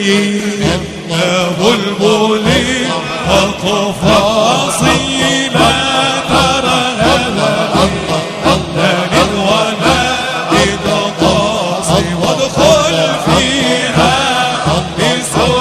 البلي أبو البلي أطف أصيلا ترى هلا لكن ولا إذا طاصي وادخل فيها بسوء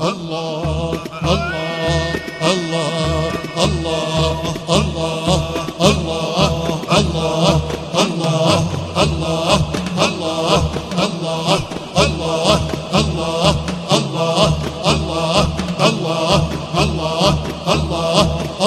الله